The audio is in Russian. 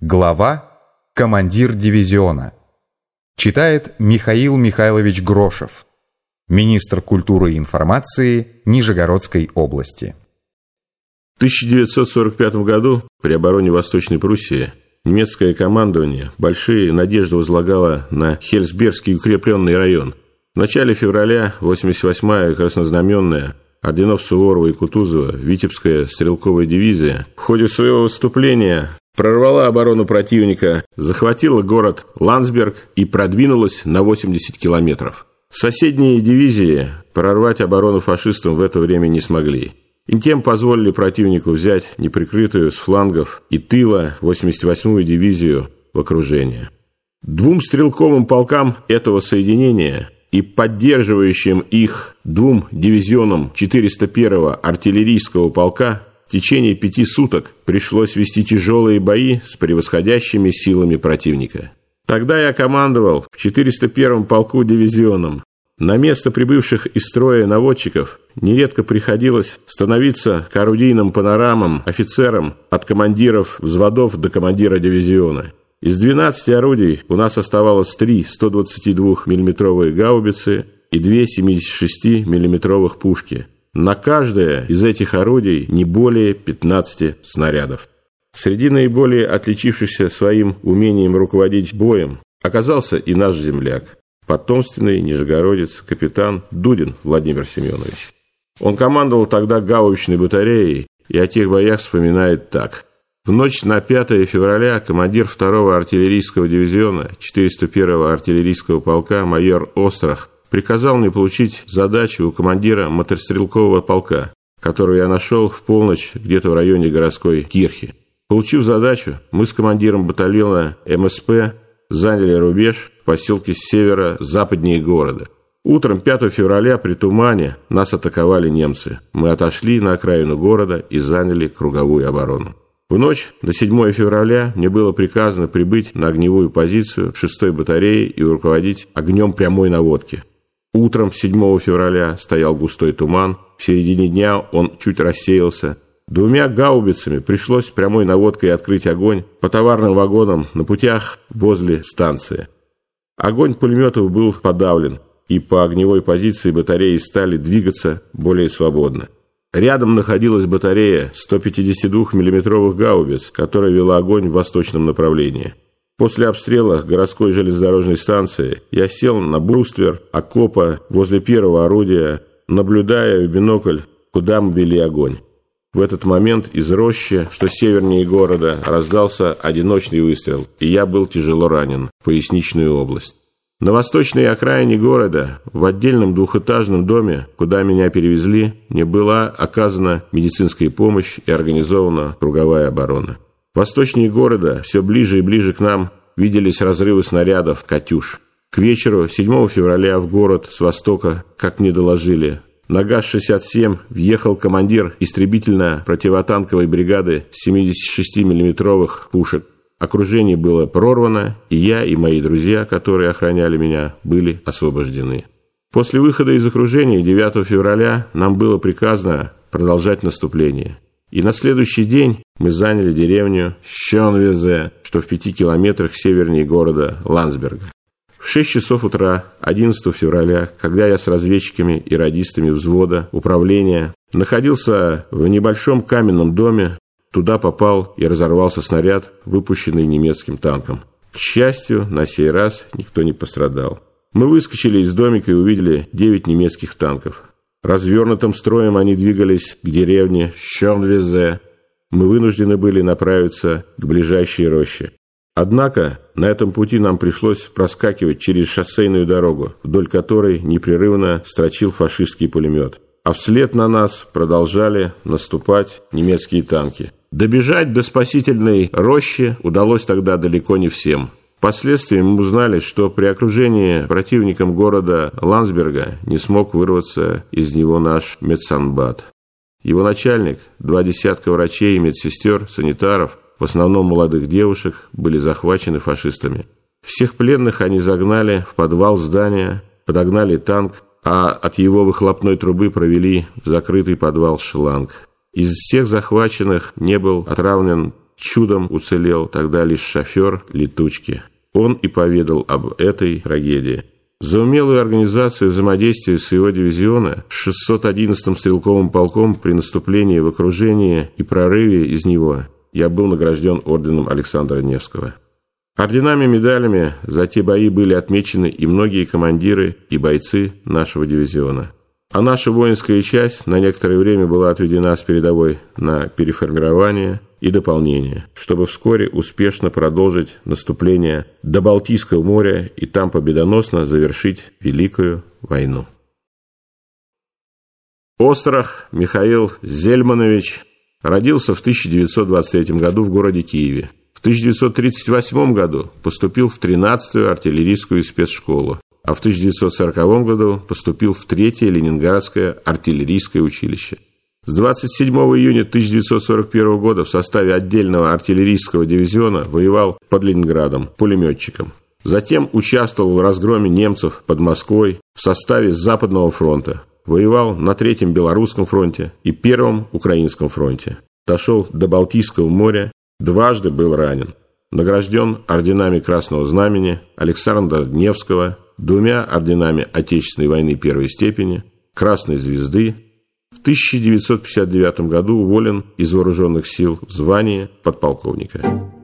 Глава «Командир дивизиона». Читает Михаил Михайлович Грошев, министр культуры и информации Нижегородской области. В 1945 году при обороне Восточной Пруссии немецкое командование большие надежды возлагало на Хельсбергский укрепленный район. В начале февраля 88-я краснознаменная орденов Суворова и Кутузова Витебская стрелковая дивизия в ходе своего выступления прорвала оборону противника, захватила город Ландсберг и продвинулась на 80 километров. Соседние дивизии прорвать оборону фашистам в это время не смогли. И тем позволили противнику взять неприкрытую с флангов и тыла 88-ю дивизию в окружение. Двум стрелковым полкам этого соединения и поддерживающим их двум дивизионам 401-го артиллерийского полка в течение пяти суток пришлось вести тяжелые бои с превосходящими силами противника. Тогда я командовал в 401-м полку дивизионом. На место прибывших из строя наводчиков нередко приходилось становиться к орудийным панорамам офицерам от командиров взводов до командира дивизиона. Из 12 орудий у нас оставалось 3 122 миллиметровые гаубицы и 2 76 миллиметровых пушки – на каждое из этих орудий не более 15 снарядов. Среди наиболее отличившихся своим умением руководить боем оказался и наш земляк, потомственный нижегородец, капитан Дудин Владимир Семенович. Он командовал тогда гаубичной батареей и о тех боях вспоминает так. В ночь на 5 февраля командир 2-го артиллерийского дивизиона 401-го артиллерийского полка майор Острах приказал мне получить задачу у командира мотострелкового полка, которую я нашел в полночь где-то в районе городской Кирхи. Получив задачу, мы с командиром батальона МСП заняли рубеж в поселке с севера западнее города. Утром 5 февраля при тумане нас атаковали немцы. Мы отошли на окраину города и заняли круговую оборону. В ночь до 7 февраля мне было приказано прибыть на огневую позицию 6-й батареи и руководить огнем прямой наводки. Утром 7 февраля стоял густой туман, в середине дня он чуть рассеялся. Двумя гаубицами пришлось прямой наводкой открыть огонь по товарным вагонам на путях возле станции. Огонь пулеметов был подавлен, и по огневой позиции батареи стали двигаться более свободно. Рядом находилась батарея 152 миллиметровых гаубиц, которая вела огонь в восточном направлении. После обстрела городской железнодорожной станции я сел на бруствер окопа возле первого орудия, наблюдая в бинокль, куда мы вели огонь. В этот момент из рощи, что севернее города, раздался одиночный выстрел, и я был тяжело ранен в поясничную область. На восточной окраине города, в отдельном двухэтажном доме, куда меня перевезли, мне была оказана медицинская помощь и организована круговая оборона. Восточнее города, все ближе и ближе к нам, виделись разрывы снарядов «Катюш». К вечеру 7 февраля в город с востока, как мне доложили, на ГАЗ-67 въехал командир истребительно-противотанковой бригады 76 миллиметровых пушек. Окружение было прорвано, и я, и мои друзья, которые охраняли меня, были освобождены. После выхода из окружения 9 февраля нам было приказано продолжать наступление. И на следующий день мы заняли деревню Щенвезе, что в пяти километрах севернее города Ландсберга. В 6 часов утра 11 февраля, когда я с разведчиками и радистами взвода управления находился в небольшом каменном доме, туда попал и разорвался снаряд, выпущенный немецким танком. К счастью, на сей раз никто не пострадал. Мы выскочили из домика и увидели 9 немецких танков. Развернутым строем они двигались к деревне Щенвезе. Мы вынуждены были направиться к ближайшей роще. Однако на этом пути нам пришлось проскакивать через шоссейную дорогу, вдоль которой непрерывно строчил фашистский пулемет. А вслед на нас продолжали наступать немецкие танки. Добежать до спасительной рощи удалось тогда далеко не всем. Впоследствии мы узнали, что при окружении противником города Ландсберга не смог вырваться из него наш медсанбат. Его начальник, два десятка врачей и медсестер, санитаров, в основном молодых девушек, были захвачены фашистами. Всех пленных они загнали в подвал здания, подогнали танк, а от его выхлопной трубы провели в закрытый подвал шланг. Из всех захваченных не был отравлен чудом уцелел тогда лишь шофер летучки. Он и поведал об этой трагедии. За умелую организацию взаимодействия своего дивизиона с 611-м стрелковым полком при наступлении в окружение и прорыве из него я был награжден орденом Александра Невского. Орденами и медалями за те бои были отмечены и многие командиры и бойцы нашего дивизиона. А наша воинская часть на некоторое время была отведена с передовой на переформирование и дополнение, чтобы вскоре успешно продолжить наступление до Балтийского моря и там победоносно завершить Великую войну. Острах Михаил Зельманович родился в 1923 году в городе Киеве. В 1938 году поступил в 13-ю артиллерийскую спецшколу, а в 1940 году поступил в 3-е Ленинградское артиллерийское училище. С 27 июня 1941 года в составе отдельного артиллерийского дивизиона воевал под Ленинградом пулеметчиком. Затем участвовал в разгроме немцев под Москвой в составе Западного фронта. Воевал на Третьем Белорусском фронте и Первом Украинском фронте. Дошел до Балтийского моря, дважды был ранен. Награжден орденами Красного Знамени, Александра Невского, двумя орденами Отечественной войны первой степени, Красной Звезды, в 1959 году уволен из вооруженных сил в звании подполковника.